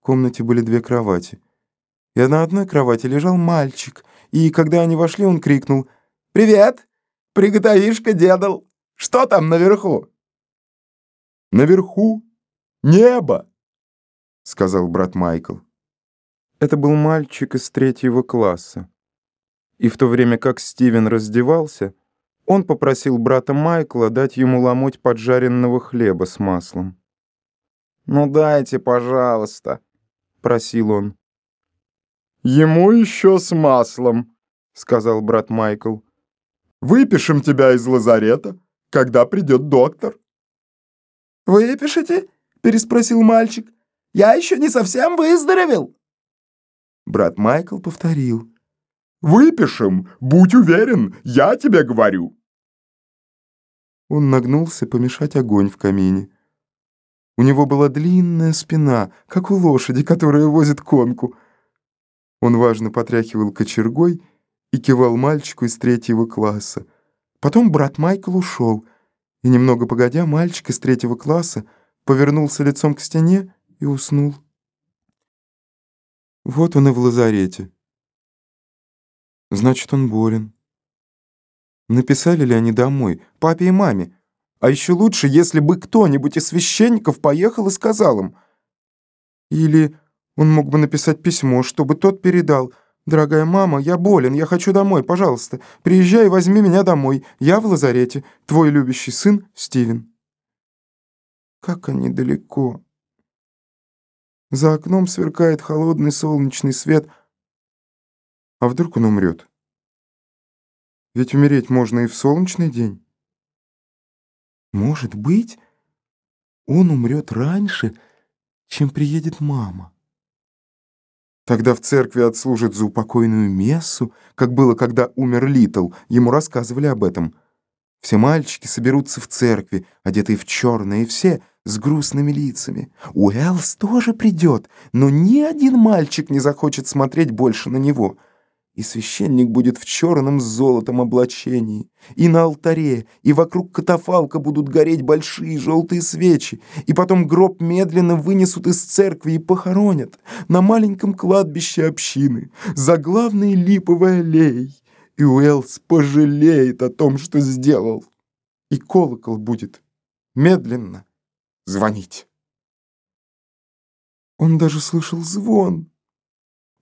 В комнате были две кровати. И на одной кровати лежал мальчик, и когда они вошли, он крикнул «Привет! Приготовишка, дедал! Что там наверху?» «Наверху небо!» — сказал брат Майкл. Это был мальчик из третьего класса. И в то время как Стивен раздевался, он попросил брата Майкла дать ему ломоть поджаренного хлеба с маслом. «Ну дайте, пожалуйста», — просил он. «Ему еще с маслом», — сказал брат Майкл. «Выпишем тебя из лазарета, когда придет доктор». «Выпишите?» — переспросил мальчик. «Я еще не совсем выздоровел». Брат Майкл повторил. «Выпишем, будь уверен, я тебе говорю». Он нагнулся помешать огонь в камине. У него была длинная спина, как у лошади, которая возит конку. Он важно потряхивал кочергой и кивал мальчику из третьего класса. Потом брат Майкл ушел, и немного погодя мальчик из третьего класса повернулся лицом к стене и уснул. Вот он и в лазарете. Значит, он болен. Написали ли они домой, папе и маме? А еще лучше, если бы кто-нибудь из священников поехал и сказал им. Или он мог бы написать письмо, чтобы тот передал. «Дорогая мама, я болен, я хочу домой, пожалуйста. Приезжай и возьми меня домой. Я в лазарете. Твой любящий сын Стивен». Как они далеко. За окном сверкает холодный солнечный свет. А вдруг он умрет? Ведь умереть можно и в солнечный день. Может быть, он умрет раньше, чем приедет мама. Тогда в церкви отслужат за упокойную мессу, как было, когда умер Литл. Ему рассказывали об этом. Все мальчики соберутся в церкви, одетые в черное, и все с грустными лицами. Уэллс тоже придет, но ни один мальчик не захочет смотреть больше на него — и священник будет в черном с золотом облачении, и на алтаре, и вокруг катафалка будут гореть большие желтые свечи, и потом гроб медленно вынесут из церкви и похоронят на маленьком кладбище общины, за главной липовой аллеей, и Уэллс пожалеет о том, что сделал, и колокол будет медленно звонить. Он даже слышал звон.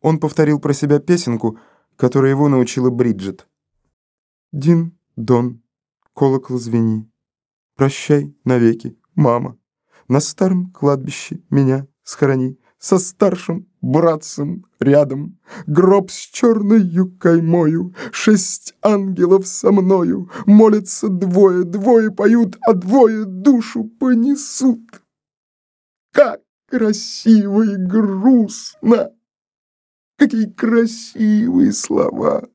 Он повторил про себя песенку — которой его научила Бриджит. «Дин, Дон, колокол звени, прощай навеки, мама, на старом кладбище меня схорони, со старшим братцем рядом, гроб с черной каймою, шесть ангелов со мною, молятся двое, двое поют, а двое душу понесут. Как красиво и грустно!» Какие красивые слова!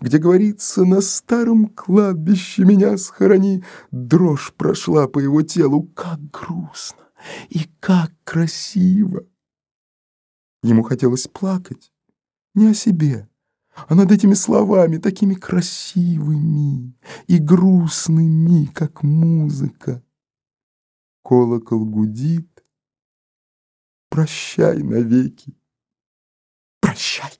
Где говорится, на старом кладбище меня схорони, Дрожь прошла по его телу, как грустно и как красиво. Ему хотелось плакать не о себе, а над этими словами, такими красивыми и грустными, как музыка. Колокол гудит, прощай навеки. Прощай.